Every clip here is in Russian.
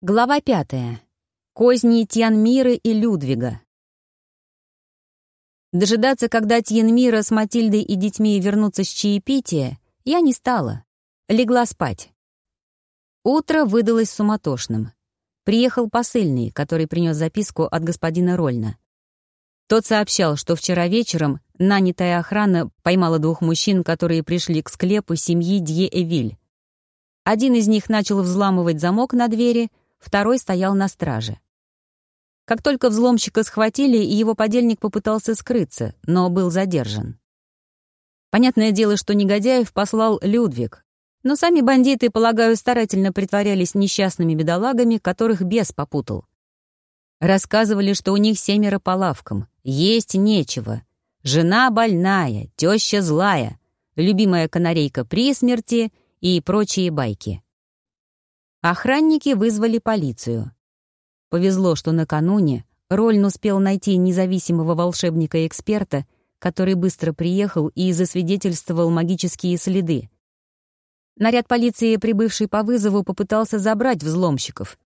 Глава пятая. Козни Тьянмиры и Людвига. Дожидаться, когда Тьянмира с Матильдой и детьми вернутся с чаепития, я не стала. Легла спать. Утро выдалось суматошным. Приехал посыльный, который принес записку от господина Рольна. Тот сообщал, что вчера вечером нанятая охрана поймала двух мужчин, которые пришли к склепу семьи Дье-Эвиль. Один из них начал взламывать замок на двери — второй стоял на страже. Как только взломщика схватили, его подельник попытался скрыться, но был задержан. Понятное дело, что негодяев послал Людвиг, но сами бандиты, полагаю, старательно притворялись несчастными бедолагами, которых бес попутал. Рассказывали, что у них семеро по лавкам, есть нечего. Жена больная, теща злая, любимая канарейка при смерти и прочие байки. Охранники вызвали полицию. Повезло, что накануне Рольн успел найти независимого волшебника-эксперта, который быстро приехал и засвидетельствовал магические следы. Наряд полиции, прибывший по вызову, попытался забрать взломщиков.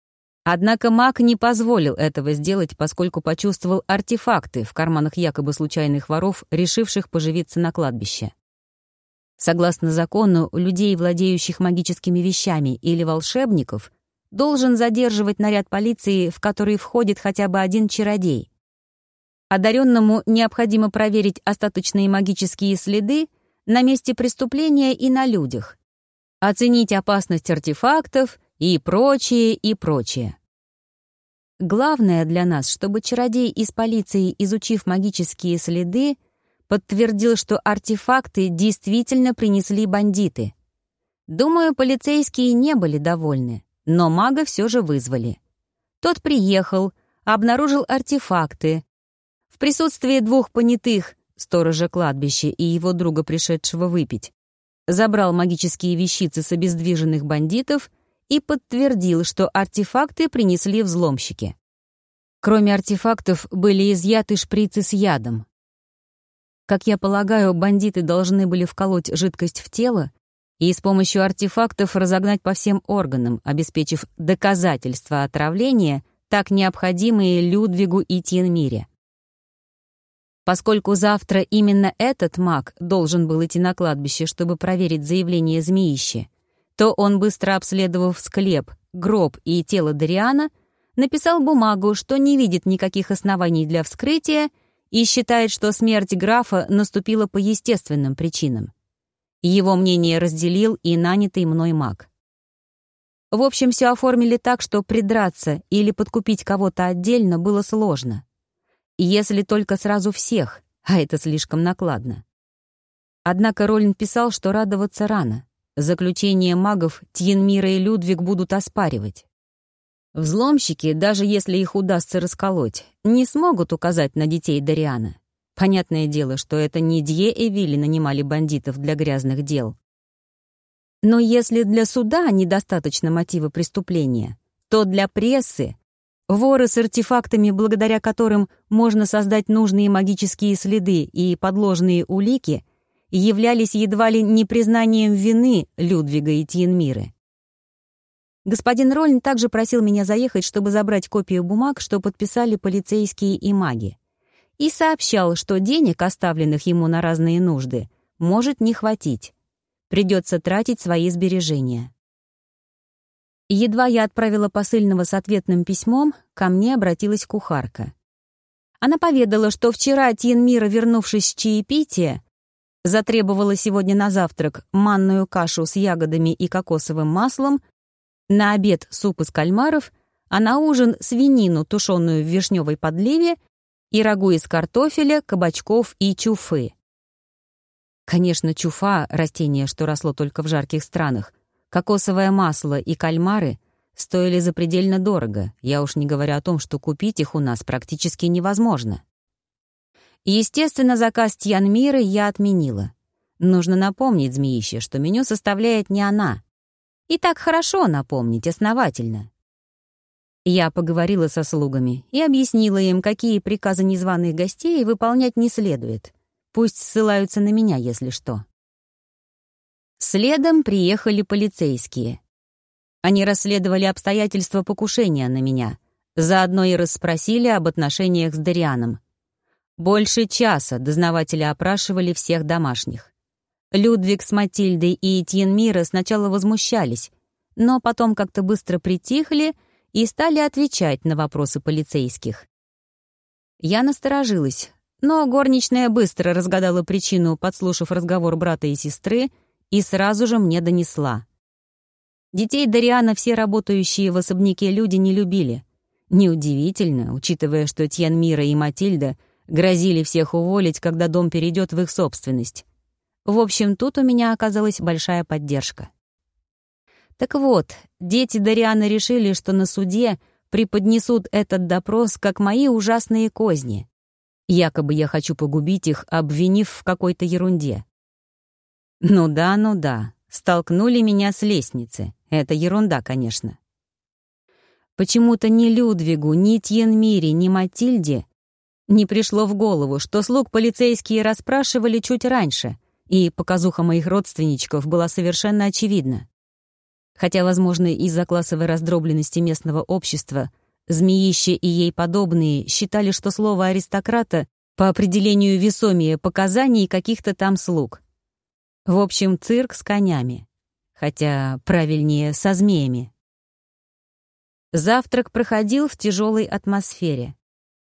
Однако маг не позволил этого сделать, поскольку почувствовал артефакты в карманах якобы случайных воров, решивших поживиться на кладбище. Согласно закону, людей, владеющих магическими вещами или волшебников, должен задерживать наряд полиции, в который входит хотя бы один чародей. Одаренному необходимо проверить остаточные магические следы на месте преступления и на людях, оценить опасность артефактов и прочее, и прочее. Главное для нас, чтобы чародей из полиции, изучив магические следы, подтвердил, что артефакты действительно принесли бандиты. Думаю, полицейские не были довольны, но мага все же вызвали. Тот приехал, обнаружил артефакты. В присутствии двух понятых, сторожа кладбища и его друга, пришедшего выпить, забрал магические вещицы с обездвиженных бандитов и подтвердил, что артефакты принесли взломщики. Кроме артефактов были изъяты шприцы с ядом. Как я полагаю, бандиты должны были вколоть жидкость в тело и с помощью артефактов разогнать по всем органам, обеспечив доказательства отравления, так необходимые Людвигу и Тьенмире. Поскольку завтра именно этот маг должен был идти на кладбище, чтобы проверить заявление змеищи, то он, быстро обследовав склеп, гроб и тело Дариана, написал бумагу, что не видит никаких оснований для вскрытия и считает, что смерть графа наступила по естественным причинам. Его мнение разделил и нанятый мной маг. В общем, все оформили так, что придраться или подкупить кого-то отдельно было сложно. Если только сразу всех, а это слишком накладно. Однако Ролин писал, что радоваться рано. Заключение магов Тьенмира и Людвиг будут оспаривать. Взломщики, даже если их удастся расколоть, не смогут указать на детей Дариана. Понятное дело, что это не Дье и Вилли нанимали бандитов для грязных дел. Но если для суда недостаточно мотива преступления, то для прессы воры с артефактами, благодаря которым можно создать нужные магические следы и подложные улики, являлись едва ли не признанием вины Людвига и Тьенмиры. Господин Рольн также просил меня заехать, чтобы забрать копию бумаг, что подписали полицейские и маги. И сообщал, что денег, оставленных ему на разные нужды, может не хватить. Придется тратить свои сбережения. Едва я отправила посыльного с ответным письмом, ко мне обратилась кухарка. Она поведала, что вчера Тьенмира, вернувшись с чаепития, затребовала сегодня на завтрак манную кашу с ягодами и кокосовым маслом на обед суп из кальмаров, а на ужин свинину, тушеную в вишневой подливе, и рагу из картофеля, кабачков и чуфы. Конечно, чуфа — растение, что росло только в жарких странах, кокосовое масло и кальмары стоили запредельно дорого, я уж не говорю о том, что купить их у нас практически невозможно. Естественно, заказ Тьянмиры я отменила. Нужно напомнить змеище, что меню составляет не она, и так хорошо напомнить основательно. Я поговорила со слугами и объяснила им, какие приказы незваных гостей выполнять не следует. Пусть ссылаются на меня, если что. Следом приехали полицейские. Они расследовали обстоятельства покушения на меня. Заодно и расспросили об отношениях с Дарианом. Больше часа дознаватели опрашивали всех домашних. Людвиг с Матильдой и Этьен Мира сначала возмущались, но потом как-то быстро притихли и стали отвечать на вопросы полицейских. Я насторожилась, но горничная быстро разгадала причину, подслушав разговор брата и сестры, и сразу же мне донесла. Детей Дариана все работающие в особняке люди не любили. Неудивительно, учитывая, что Тьян Мира и Матильда грозили всех уволить, когда дом перейдет в их собственность. В общем, тут у меня оказалась большая поддержка. Так вот, дети Дариана решили, что на суде преподнесут этот допрос как мои ужасные козни. Якобы я хочу погубить их, обвинив в какой-то ерунде. Ну да, ну да, столкнули меня с лестницы. Это ерунда, конечно. Почему-то ни Людвигу, ни Тьенмире, ни Матильде не пришло в голову, что слуг полицейские расспрашивали чуть раньше, и показуха моих родственничков была совершенно очевидна. Хотя, возможно, из-за классовой раздробленности местного общества Змеище и ей подобные считали, что слово «аристократа» по определению весомее показаний каких-то там слуг. В общем, цирк с конями. Хотя правильнее, со змеями. Завтрак проходил в тяжелой атмосфере.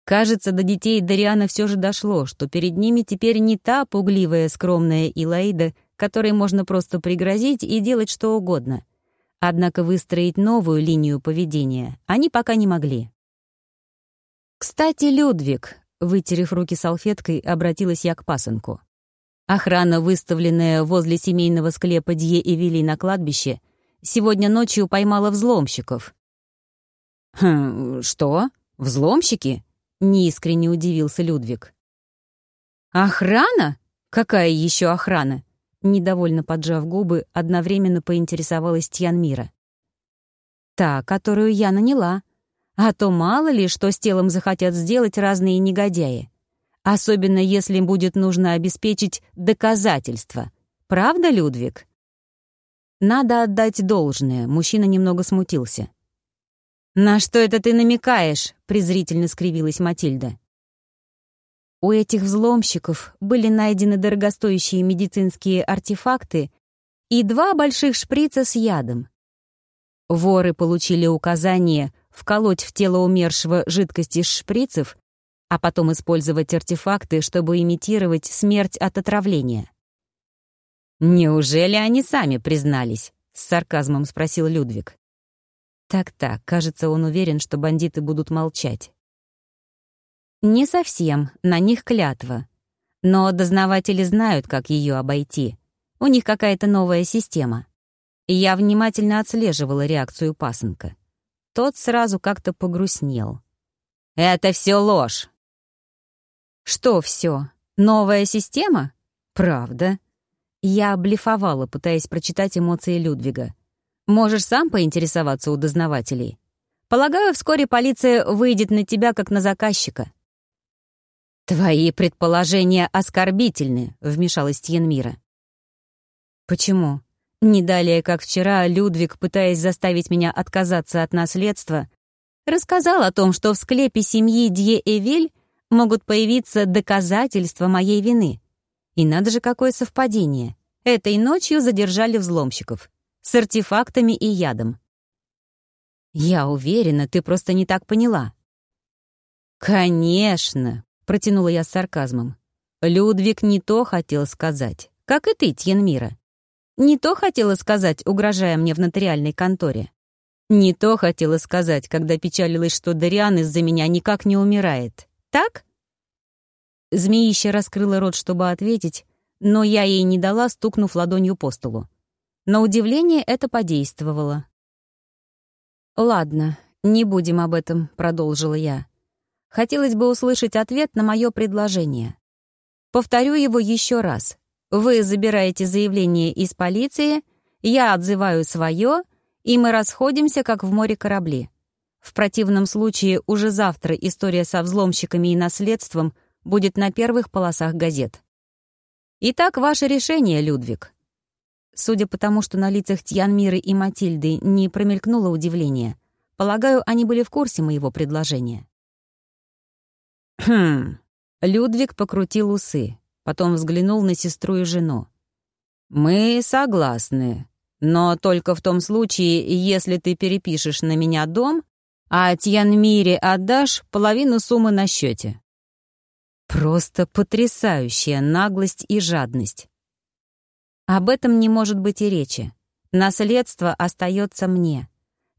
Кажется, до детей Дариана все же дошло, что перед ними теперь не та пугливая, скромная Илаида, которой можно просто пригрозить и делать что угодно — Однако выстроить новую линию поведения они пока не могли. «Кстати, Людвиг», — вытерев руки салфеткой, обратилась я к пасынку. Охрана, выставленная возле семейного склепа Дье и Вилли на кладбище, сегодня ночью поймала взломщиков. «Хм, что? Взломщики?» — неискренне удивился Людвиг. «Охрана? Какая еще охрана? Недовольно поджав губы, одновременно поинтересовалась Тьянмира. «Та, которую я наняла. А то мало ли, что с телом захотят сделать разные негодяи. Особенно если им будет нужно обеспечить доказательства. Правда, Людвиг?» Надо отдать должное, мужчина немного смутился. «На что это ты намекаешь?» — презрительно скривилась Матильда. У этих взломщиков были найдены дорогостоящие медицинские артефакты и два больших шприца с ядом. Воры получили указание вколоть в тело умершего жидкость из шприцев, а потом использовать артефакты, чтобы имитировать смерть от отравления. «Неужели они сами признались?» — с сарказмом спросил Людвиг. Так-так, кажется, он уверен, что бандиты будут молчать. Не совсем, на них клятва. Но дознаватели знают, как ее обойти. У них какая-то новая система. Я внимательно отслеживала реакцию пасынка. Тот сразу как-то погрустнел. «Это все ложь!» «Что все? Новая система? Правда?» Я блефовала, пытаясь прочитать эмоции Людвига. «Можешь сам поинтересоваться у дознавателей. Полагаю, вскоре полиция выйдет на тебя как на заказчика». «Твои предположения оскорбительны», — вмешалась Тьенмира. «Почему? Не далее, как вчера, Людвиг, пытаясь заставить меня отказаться от наследства, рассказал о том, что в склепе семьи Дье-Эвель могут появиться доказательства моей вины. И надо же, какое совпадение. Этой ночью задержали взломщиков. С артефактами и ядом. Я уверена, ты просто не так поняла. «Конечно!» — протянула я с сарказмом. «Людвиг не то хотел сказать, как и ты, Тьенмира. Не то хотела сказать, угрожая мне в нотариальной конторе. Не то хотела сказать, когда печалилась, что Дариан из-за меня никак не умирает. Так?» Змеище раскрыла рот, чтобы ответить, но я ей не дала, стукнув ладонью по столу. На удивление это подействовало. «Ладно, не будем об этом», — продолжила я. Хотелось бы услышать ответ на мое предложение. Повторю его еще раз. Вы забираете заявление из полиции, я отзываю свое, и мы расходимся, как в море корабли. В противном случае уже завтра история со взломщиками и наследством будет на первых полосах газет. Итак, ваше решение, Людвиг. Судя по тому, что на лицах Тьянмиры и Матильды не промелькнуло удивление, полагаю, они были в курсе моего предложения. Хм. Людвиг покрутил усы, потом взглянул на сестру и жену. «Мы согласны, но только в том случае, если ты перепишешь на меня дом, а Тьянмире отдашь половину суммы на счете. Просто потрясающая наглость и жадность. Об этом не может быть и речи. Наследство остается мне.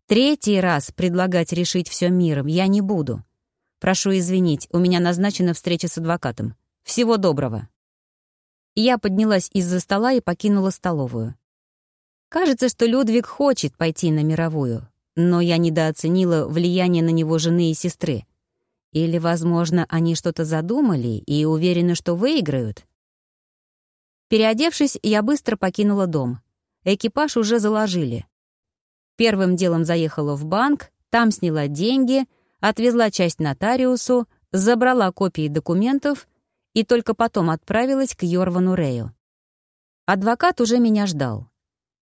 Третий раз предлагать решить все миром я не буду. Прошу извинить, у меня назначена встреча с адвокатом. Всего доброго. Я поднялась из-за стола и покинула столовую. Кажется, что Людвиг хочет пойти на мировую, но я недооценила влияние на него жены и сестры. Или, возможно, они что-то задумали и уверены, что выиграют? Переодевшись, я быстро покинула дом. Экипаж уже заложили. Первым делом заехала в банк, там сняла деньги, отвезла часть нотариусу, забрала копии документов и только потом отправилась к Йорвану Рею. Адвокат уже меня ждал.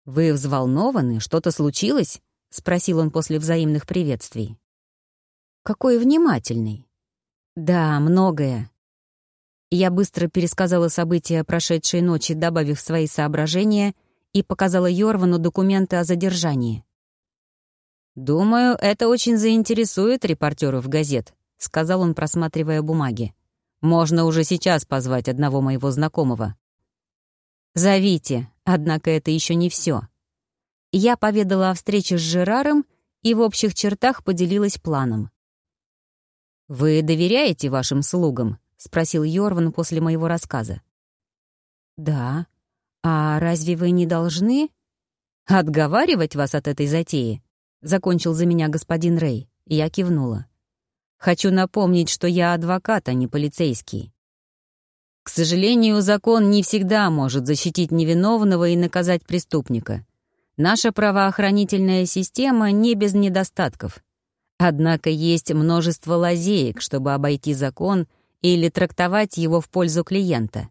«Вы взволнованы? Что-то случилось?» — спросил он после взаимных приветствий. «Какой внимательный!» «Да, многое. Я быстро пересказала события прошедшей ночи, добавив свои соображения, и показала Йорвану документы о задержании. «Думаю, это очень заинтересует репортеров газет», — сказал он, просматривая бумаги. «Можно уже сейчас позвать одного моего знакомого». «Зовите, однако это еще не все. Я поведала о встрече с Жераром и в общих чертах поделилась планом. «Вы доверяете вашим слугам?» — спросил Йорван после моего рассказа. «Да. А разве вы не должны...» «Отговаривать вас от этой затеи?» — закончил за меня господин Рэй. Я кивнула. «Хочу напомнить, что я адвокат, а не полицейский. К сожалению, закон не всегда может защитить невиновного и наказать преступника. Наша правоохранительная система не без недостатков. Однако есть множество лазеек, чтобы обойти закон — или трактовать его в пользу клиента.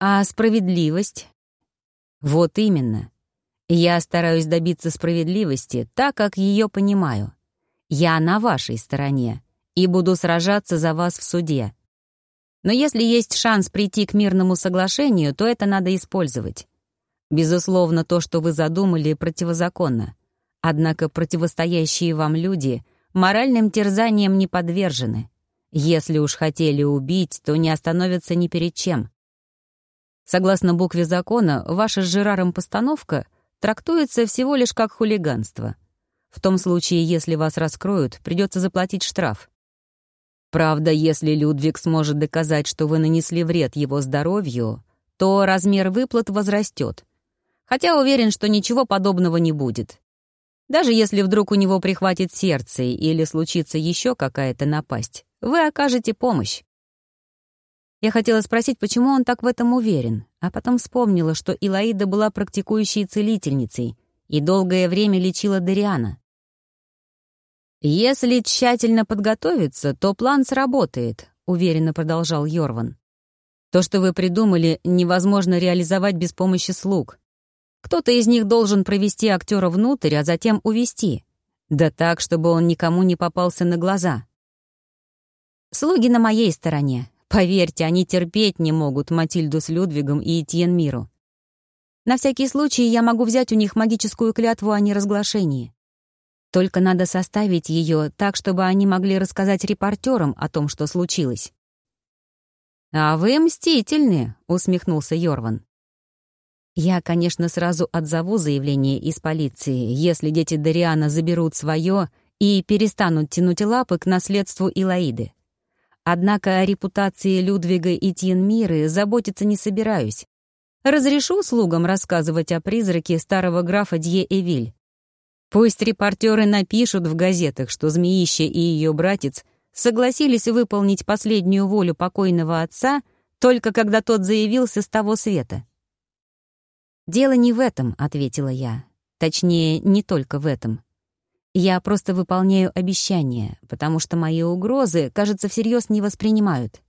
А справедливость? Вот именно. Я стараюсь добиться справедливости так, как ее понимаю. Я на вашей стороне и буду сражаться за вас в суде. Но если есть шанс прийти к мирному соглашению, то это надо использовать. Безусловно, то, что вы задумали, противозаконно. Однако противостоящие вам люди моральным терзаниям не подвержены. Если уж хотели убить, то не остановятся ни перед чем. Согласно букве закона, ваша с Жераром постановка трактуется всего лишь как хулиганство. В том случае, если вас раскроют, придется заплатить штраф. Правда, если Людвиг сможет доказать, что вы нанесли вред его здоровью, то размер выплат возрастет. Хотя уверен, что ничего подобного не будет. Даже если вдруг у него прихватит сердце или случится еще какая-то напасть, вы окажете помощь. Я хотела спросить, почему он так в этом уверен, а потом вспомнила, что Илаида была практикующей целительницей и долгое время лечила Дариана. «Если тщательно подготовиться, то план сработает», — уверенно продолжал Йорван. «То, что вы придумали, невозможно реализовать без помощи слуг. Кто-то из них должен провести актера внутрь, а затем увести. Да так, чтобы он никому не попался на глаза. Слуги на моей стороне. Поверьте, они терпеть не могут Матильду с Людвигом и Этьен Миру. На всякий случай я могу взять у них магическую клятву о неразглашении. Только надо составить ее так, чтобы они могли рассказать репортерам о том, что случилось. «А вы мстительны», — усмехнулся Йорван. «Я, конечно, сразу отзову заявление из полиции, если дети Дариана заберут свое и перестанут тянуть лапы к наследству Илаиды. Однако о репутации Людвига и Тьенмиры заботиться не собираюсь. Разрешу слугам рассказывать о призраке старого графа Дье Эвиль. Пусть репортеры напишут в газетах, что Змеище и ее братец согласились выполнить последнюю волю покойного отца только когда тот заявился с того света. «Дело не в этом», — ответила я. Точнее, не только в этом. Я просто выполняю обещания, потому что мои угрозы, кажется, всерьез не воспринимают.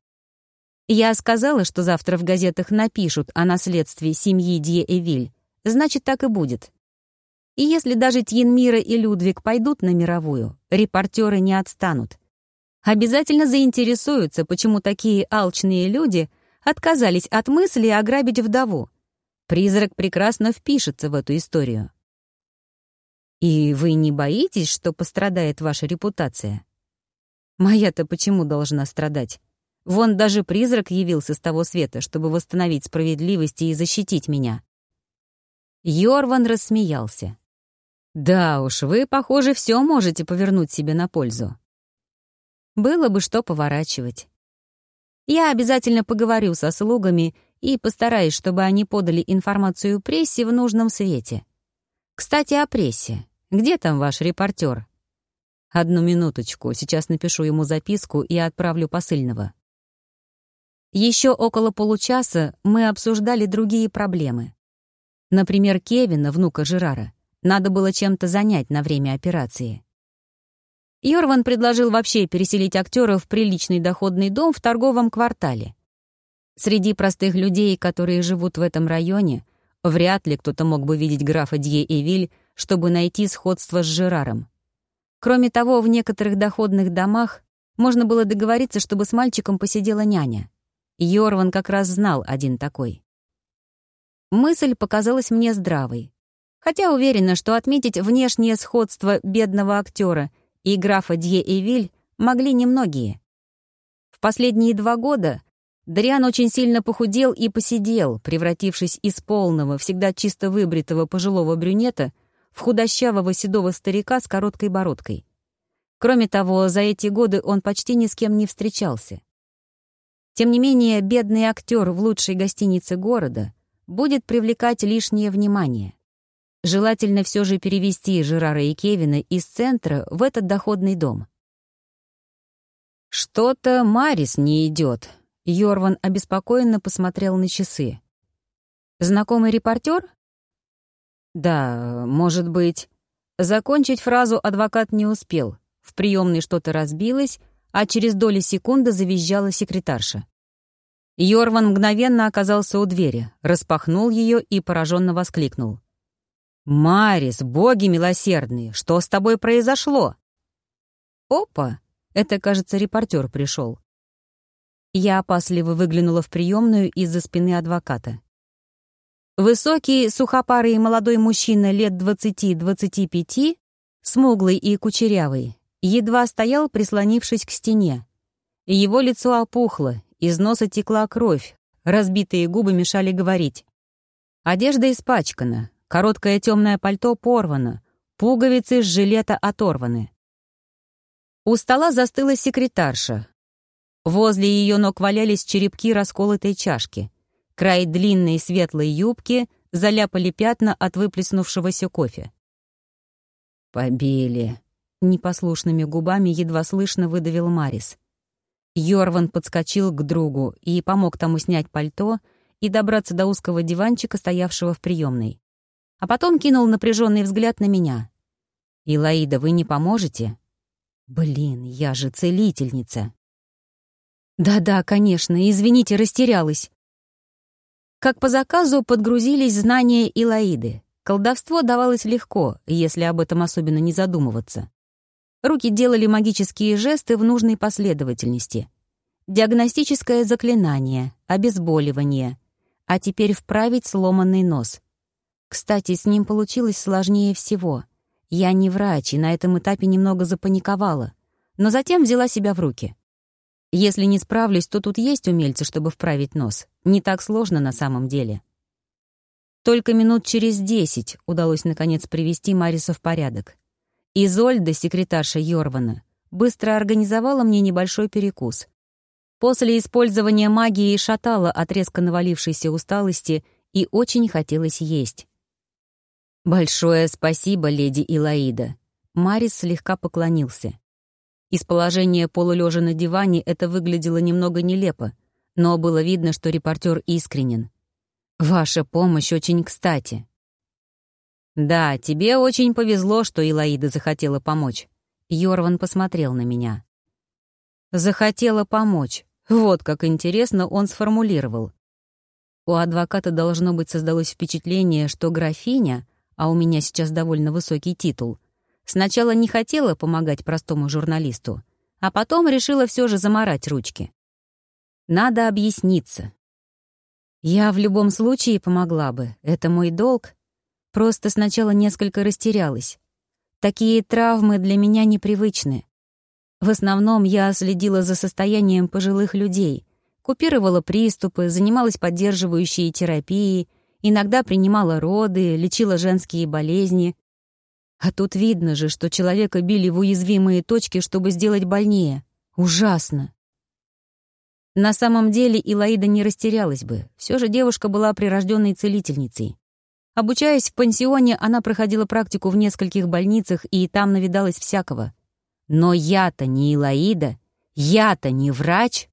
Я сказала, что завтра в газетах напишут о наследстве семьи Дье-Эвиль. Значит, так и будет. И если даже Тьенмира и Людвиг пойдут на мировую, репортеры не отстанут. Обязательно заинтересуются, почему такие алчные люди отказались от мысли ограбить вдову. Призрак прекрасно впишется в эту историю. И вы не боитесь, что пострадает ваша репутация? Моя-то почему должна страдать? Вон даже призрак явился с того света, чтобы восстановить справедливость и защитить меня. Йорван рассмеялся. «Да уж, вы, похоже, все можете повернуть себе на пользу. Было бы что поворачивать. Я обязательно поговорю со слугами и постараюсь, чтобы они подали информацию прессе в нужном свете. Кстати, о прессе. Где там ваш репортер? Одну минуточку, сейчас напишу ему записку и отправлю посыльного. Еще около получаса мы обсуждали другие проблемы. Например, Кевина, внука Жерара, надо было чем-то занять на время операции. Йорван предложил вообще переселить актера в приличный доходный дом в торговом квартале. Среди простых людей, которые живут в этом районе, вряд ли кто-то мог бы видеть графа Дье Эвиль, чтобы найти сходство с Жераром. Кроме того, в некоторых доходных домах можно было договориться, чтобы с мальчиком посидела няня. Йорван как раз знал один такой. Мысль показалась мне здравой. Хотя уверена, что отметить внешнее сходство бедного актера и графа Дье Эвиль могли немногие. В последние два года Дариан очень сильно похудел и посидел, превратившись из полного, всегда чисто выбритого пожилого брюнета в худощавого седого старика с короткой бородкой. Кроме того, за эти годы он почти ни с кем не встречался. Тем не менее, бедный актер в лучшей гостинице города будет привлекать лишнее внимание. Желательно все же перевести Жерара и Кевина из центра в этот доходный дом. «Что-то Марис не идет. Йорван обеспокоенно посмотрел на часы. «Знакомый репортер? «Да, может быть». Закончить фразу адвокат не успел. В приемной что-то разбилось, а через доли секунды завизжала секретарша. Йорван мгновенно оказался у двери, распахнул ее и пораженно воскликнул. «Марис, боги милосердные, что с тобой произошло?» «Опа!» — это, кажется, репортер пришел. Я опасливо выглянула в приемную из-за спины адвоката. Высокий, сухопарый молодой мужчина лет двадцати-двадцати пяти, смуглый и кучерявый, едва стоял, прислонившись к стене. Его лицо опухло, из носа текла кровь, разбитые губы мешали говорить. Одежда испачкана, Короткое темное пальто порвано, пуговицы с жилета оторваны. У стола застыла секретарша. Возле ее ног валялись черепки расколотой чашки. Край длинной светлой юбки заляпали пятна от выплеснувшегося кофе. «Побили», — непослушными губами едва слышно выдавил Марис. Йорван подскочил к другу и помог тому снять пальто и добраться до узкого диванчика, стоявшего в приемной а потом кинул напряженный взгляд на меня. «Илаида, вы не поможете?» «Блин, я же целительница!» «Да-да, конечно, извините, растерялась». Как по заказу подгрузились знания Илаиды. Колдовство давалось легко, если об этом особенно не задумываться. Руки делали магические жесты в нужной последовательности. Диагностическое заклинание, обезболивание. А теперь вправить сломанный нос — кстати, с ним получилось сложнее всего. Я не врач, и на этом этапе немного запаниковала, но затем взяла себя в руки. Если не справлюсь, то тут есть умельцы, чтобы вправить нос. Не так сложно на самом деле. Только минут через десять удалось наконец привести Мариса в порядок. Изольда, секретарша Йорвана, быстро организовала мне небольшой перекус. После использования магии шатала от резко навалившейся усталости и очень хотелось есть. «Большое спасибо, леди Илаида». Марис слегка поклонился. Из положения полулежа на диване это выглядело немного нелепо, но было видно, что репортер искренен. «Ваша помощь очень кстати». «Да, тебе очень повезло, что Илаида захотела помочь». Йорван посмотрел на меня. «Захотела помочь. Вот как интересно он сформулировал. У адвоката должно быть создалось впечатление, что графиня, а у меня сейчас довольно высокий титул, сначала не хотела помогать простому журналисту, а потом решила все же заморать ручки. Надо объясниться. Я в любом случае помогла бы, это мой долг. Просто сначала несколько растерялась. Такие травмы для меня непривычны. В основном я следила за состоянием пожилых людей, купировала приступы, занималась поддерживающей терапией, иногда принимала роды, лечила женские болезни. А тут видно же, что человека били в уязвимые точки, чтобы сделать больнее. Ужасно. На самом деле Илаида не растерялась бы. Все же девушка была прирожденной целительницей. Обучаясь в пансионе, она проходила практику в нескольких больницах и там навидалась всякого. Но я-то не Илаида, я-то не врач.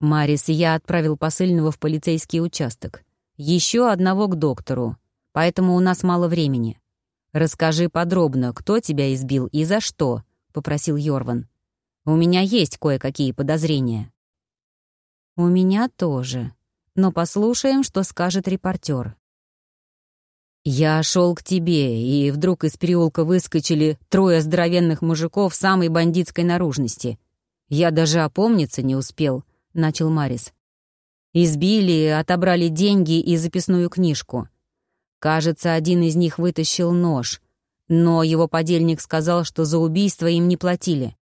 Марис, я отправил посыльного в полицейский участок. Еще одного к доктору, поэтому у нас мало времени. Расскажи подробно, кто тебя избил и за что, — попросил Йорван. У меня есть кое-какие подозрения». «У меня тоже. Но послушаем, что скажет репортер. «Я шел к тебе, и вдруг из переулка выскочили трое здоровенных мужиков самой бандитской наружности. Я даже опомниться не успел», — начал Марис. «Избили, отобрали деньги и записную книжку. Кажется, один из них вытащил нож, но его подельник сказал, что за убийство им не платили.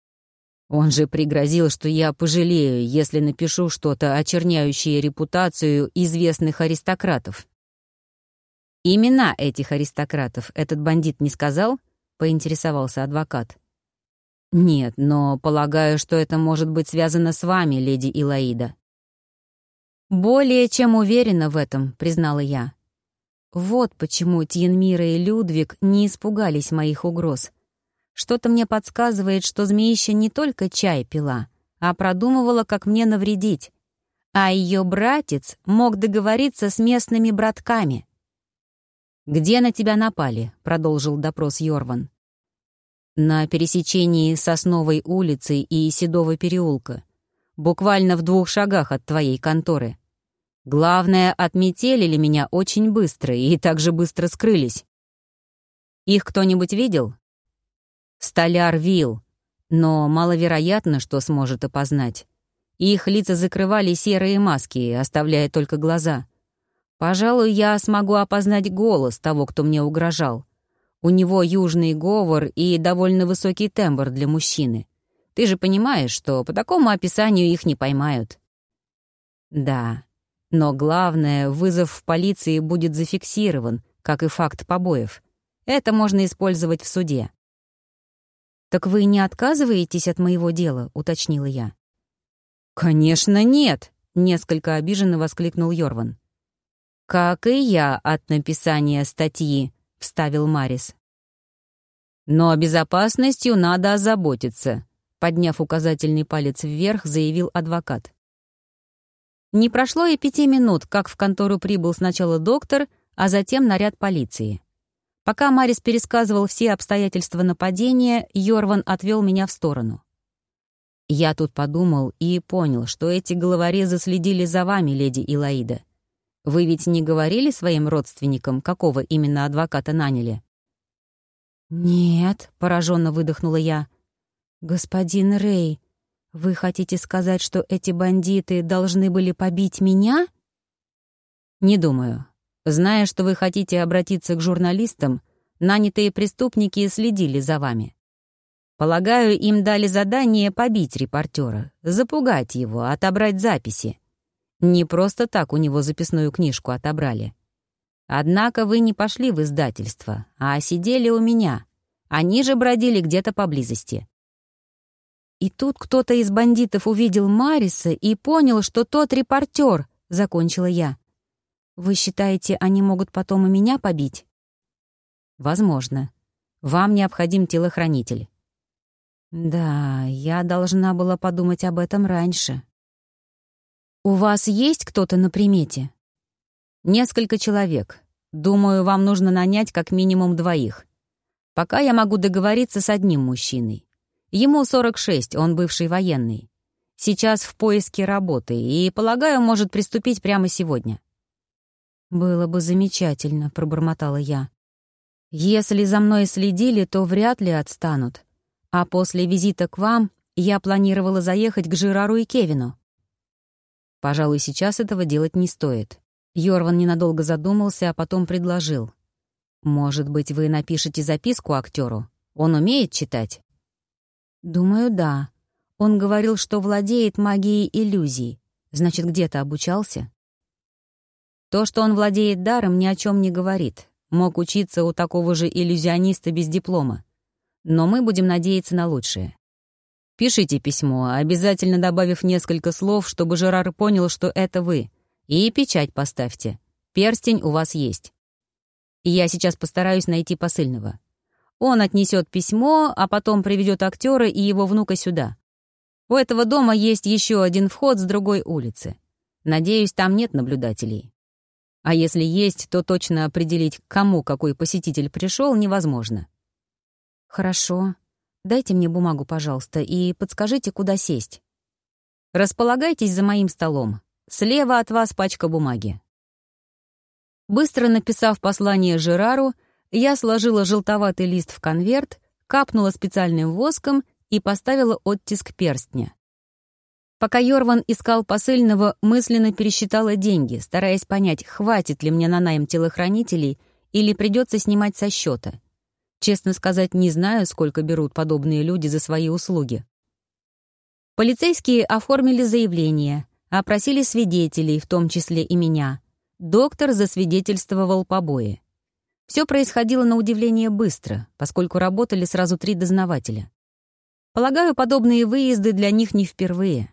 Он же пригрозил, что я пожалею, если напишу что-то, очерняющее репутацию известных аристократов. «Имена этих аристократов этот бандит не сказал?» — поинтересовался адвокат. «Нет, но полагаю, что это может быть связано с вами, леди Илаида». «Более чем уверена в этом», — признала я. Вот почему Тьенмира и Людвиг не испугались моих угроз — что-то мне подсказывает, что змеища не только чай пила, а продумывала, как мне навредить. А ее братец мог договориться с местными братками. «Где на тебя напали?» — продолжил допрос Йорван. «На пересечении Сосновой улицы и Седого переулка. Буквально в двух шагах от твоей конторы. Главное, отметелили меня очень быстро и так же быстро скрылись. Их кто-нибудь видел?» Столяр Вил, но маловероятно, что сможет опознать. Их лица закрывали серые маски, оставляя только глаза. Пожалуй, я смогу опознать голос того, кто мне угрожал. У него южный говор и довольно высокий тембр для мужчины. Ты же понимаешь, что по такому описанию их не поймают. Да, но главное, вызов в полиции будет зафиксирован, как и факт побоев. Это можно использовать в суде. «Так вы не отказываетесь от моего дела?» — уточнила я. «Конечно нет!» — несколько обиженно воскликнул Йорван. «Как и я от написания статьи», — вставил Марис. «Но безопасностью надо озаботиться», — подняв указательный палец вверх, заявил адвокат. Не прошло и пяти минут, как в контору прибыл сначала доктор, а затем наряд полиции. Пока Марис пересказывал все обстоятельства нападения, Йорван отвел меня в сторону. Я тут подумал и понял, что эти головорезы следили за вами, леди Илаида. Вы ведь не говорили своим родственникам, какого именно адвоката наняли? «Нет», — пораженно выдохнула я. «Господин Рэй, вы хотите сказать, что эти бандиты должны были побить меня?» «Не думаю. Зная, что вы хотите обратиться к журналистам, нанятые преступники следили за вами. Полагаю, им дали задание побить репортера, запугать его, отобрать записи. Не просто так у него записную книжку отобрали. Однако вы не пошли в издательство, а сидели у меня. Они же бродили где-то поблизости. И тут кто-то из бандитов увидел Мариса и понял, что тот репортер, — закончила я. Вы считаете, они могут потом и меня побить? Возможно. Вам необходим телохранитель. Да, я должна была подумать об этом раньше. У вас есть кто-то на примете? Несколько человек. Думаю, вам нужно нанять как минимум двоих. Пока я могу договориться с одним мужчиной. Ему 46, он бывший военный. Сейчас в поиске работы и, полагаю, может приступить прямо сегодня». «Было бы замечательно», — пробормотала я. «Если за мной следили, то вряд ли отстанут. А после визита к вам я планировала заехать к Жирару и Кевину». «Пожалуй, сейчас этого делать не стоит». Йорван ненадолго задумался, а потом предложил. «Может быть, вы напишете записку актеру? Он умеет читать?» «Думаю, да. Он говорил, что владеет магией иллюзий. Значит, где-то обучался? То, что он владеет даром, ни о чем не говорит. Мог учиться у такого же иллюзиониста без диплома. Но мы будем надеяться на лучшее. Пишите письмо, обязательно добавив несколько слов, чтобы Жерар понял, что это вы. И печать поставьте. Перстень у вас есть. я сейчас постараюсь найти посыльного. Он отнесет письмо, а потом приведет актера и его внука сюда. У этого дома есть еще один вход с другой улицы. Надеюсь, там нет наблюдателей. А если есть, то точно определить, кому какой посетитель пришел, невозможно. Хорошо. Дайте мне бумагу, пожалуйста, и подскажите, куда сесть. Располагайтесь за моим столом. Слева от вас пачка бумаги. Быстро написав послание Жерару, я сложила желтоватый лист в конверт, капнула специальным воском и поставила оттиск перстня. Пока Йорван искал посыльного, мысленно пересчитала деньги, стараясь понять, хватит ли мне на найм телохранителей или придется снимать со счета. Честно сказать, не знаю, сколько берут подобные люди за свои услуги. Полицейские оформили заявление, опросили свидетелей, в том числе и меня. Доктор засвидетельствовал побои. Все происходило на удивление быстро, поскольку работали сразу три дознавателя. Полагаю, подобные выезды для них не впервые.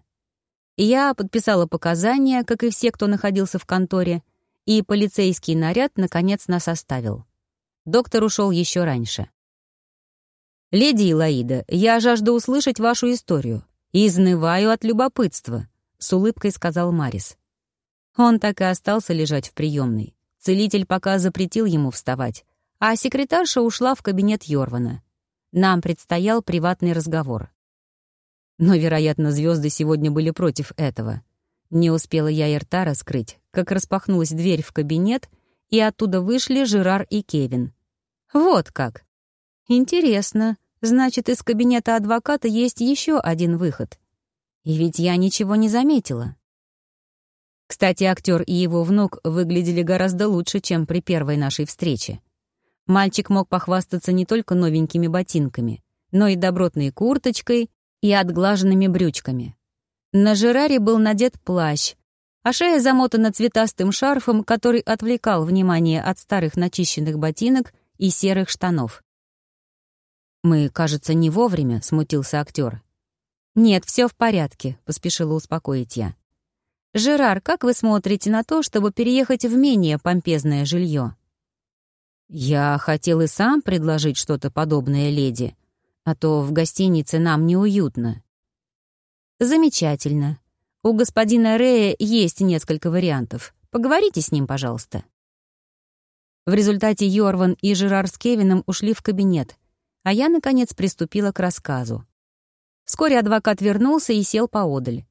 Я подписала показания, как и все, кто находился в конторе, и полицейский наряд, наконец, нас оставил. Доктор ушел еще раньше. «Леди Илаида, я жажду услышать вашу историю. Изнываю от любопытства», — с улыбкой сказал Марис. Он так и остался лежать в приемной. Целитель пока запретил ему вставать, а секретарша ушла в кабинет Йорвана. Нам предстоял приватный разговор. Но, вероятно, звезды сегодня были против этого. Не успела я и рта раскрыть, как распахнулась дверь в кабинет, и оттуда вышли Жерар и Кевин. Вот как. Интересно, значит, из кабинета адвоката есть еще один выход. И ведь я ничего не заметила. Кстати, актер и его внук выглядели гораздо лучше, чем при первой нашей встрече. Мальчик мог похвастаться не только новенькими ботинками, но и добротной курточкой и отглаженными брючками. На Жераре был надет плащ, а шея замотана цветастым шарфом, который отвлекал внимание от старых начищенных ботинок и серых штанов. «Мы, кажется, не вовремя», — смутился актер. «Нет, все в порядке», — поспешила успокоить я. «Жерар, как вы смотрите на то, чтобы переехать в менее помпезное жилье?» «Я хотел и сам предложить что-то подобное леди, а то в гостинице нам неуютно». «Замечательно. У господина Рея есть несколько вариантов. Поговорите с ним, пожалуйста». В результате Йорван и Жерар с Кевином ушли в кабинет, а я, наконец, приступила к рассказу. Вскоре адвокат вернулся и сел поодаль.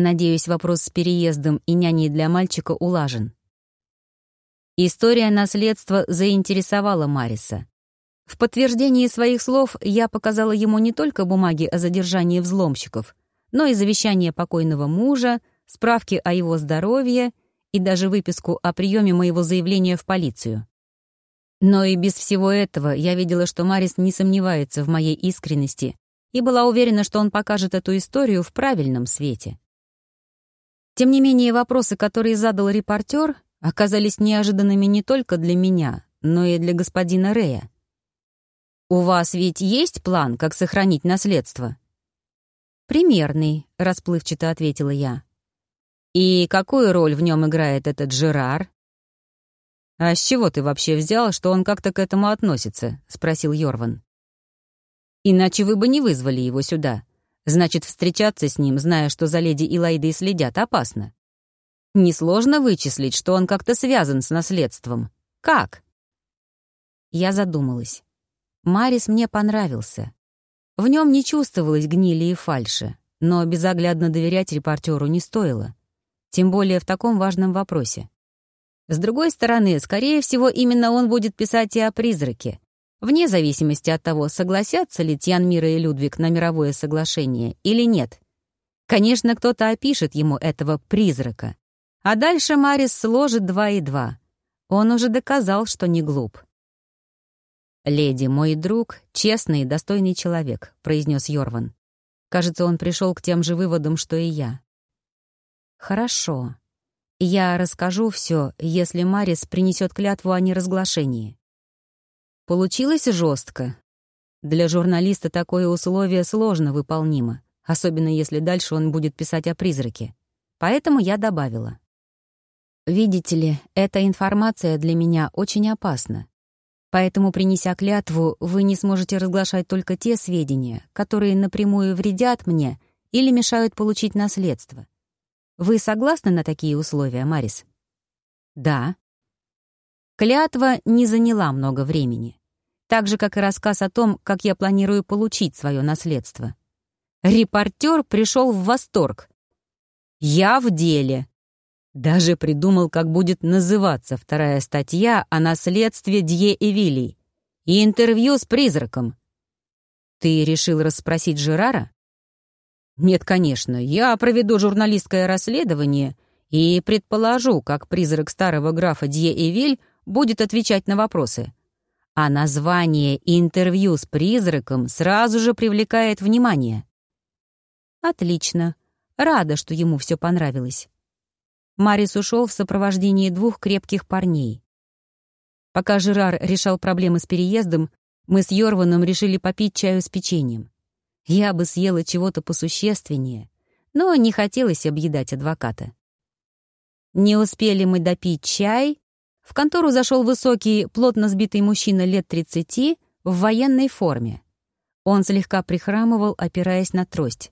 Надеюсь, вопрос с переездом и няней для мальчика улажен. История наследства заинтересовала Мариса. В подтверждении своих слов я показала ему не только бумаги о задержании взломщиков, но и завещание покойного мужа, справки о его здоровье и даже выписку о приеме моего заявления в полицию. Но и без всего этого я видела, что Марис не сомневается в моей искренности и была уверена, что он покажет эту историю в правильном свете. Тем не менее, вопросы, которые задал репортер, оказались неожиданными не только для меня, но и для господина Рея. «У вас ведь есть план, как сохранить наследство?» «Примерный», — расплывчато ответила я. «И какую роль в нем играет этот Жерар?» «А с чего ты вообще взял, что он как-то к этому относится?» — спросил Йорван. «Иначе вы бы не вызвали его сюда. Значит, встречаться с ним, зная, что за леди Илайдой следят, опасно. Несложно вычислить, что он как-то связан с наследством. Как? Я задумалась. Марис мне понравился. В нем не чувствовалось гнили и фальши. но безоглядно доверять репортеру не стоило. Тем более в таком важном вопросе. С другой стороны, скорее всего, именно он будет писать и о призраке, вне зависимости от того, согласятся ли Тьян Мира и Людвиг на мировое соглашение или нет. Конечно, кто-то опишет ему этого призрака. А дальше Марис сложит два и два. Он уже доказал, что не глуп. «Леди, мой друг, честный и достойный человек», — произнес Йорван. Кажется, он пришел к тем же выводам, что и я. «Хорошо. Я расскажу все, если Марис принесет клятву о неразглашении». Получилось жестко. Для журналиста такое условие сложно выполнимо, особенно если дальше он будет писать о призраке. Поэтому я добавила. «Видите ли, эта информация для меня очень опасна. Поэтому, принеся клятву, вы не сможете разглашать только те сведения, которые напрямую вредят мне или мешают получить наследство. Вы согласны на такие условия, Марис? Да. Клятва не заняла много времени. Так же, как и рассказ о том, как я планирую получить свое наследство. Репортер пришел в восторг. «Я в деле. Даже придумал, как будет называться вторая статья о наследстве Дье Эвилий и интервью с призраком. Ты решил расспросить Жерара? Нет, конечно, я проведу журналистское расследование и предположу, как призрак старого графа Дье Эвиль будет отвечать на вопросы. А название интервью с призраком сразу же привлекает внимание. Отлично. Рада, что ему все понравилось. Марис ушел в сопровождении двух крепких парней. Пока Жерар решал проблемы с переездом, мы с Йорваном решили попить чаю с печеньем. Я бы съела чего-то посущественнее, но не хотелось объедать адвоката. Не успели мы допить чай, в контору зашел высокий, плотно сбитый мужчина лет тридцати в военной форме. Он слегка прихрамывал, опираясь на трость.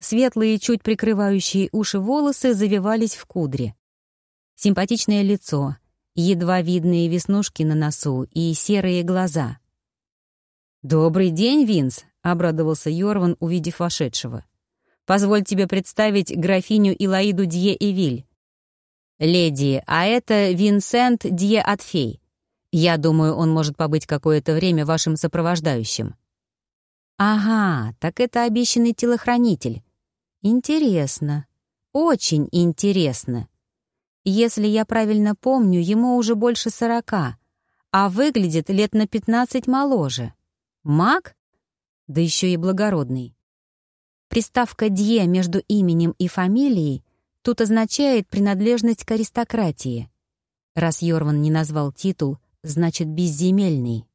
Светлые, чуть прикрывающие уши волосы завивались в кудре. Симпатичное лицо, едва видные веснушки на носу и серые глаза. «Добрый день, Винс», — обрадовался Йорван, увидев вошедшего. «Позволь тебе представить графиню Илаиду Дье Эвиль. Леди, а это Винсент Дье Атфей. Я думаю, он может побыть какое-то время вашим сопровождающим». «Ага, так это обещанный телохранитель. Интересно. Очень интересно. Если я правильно помню, ему уже больше сорока, а выглядит лет на пятнадцать моложе. Маг? Да еще и благородный. Приставка «дье» между именем и фамилией тут означает принадлежность к аристократии. Раз Йорван не назвал титул, значит безземельный.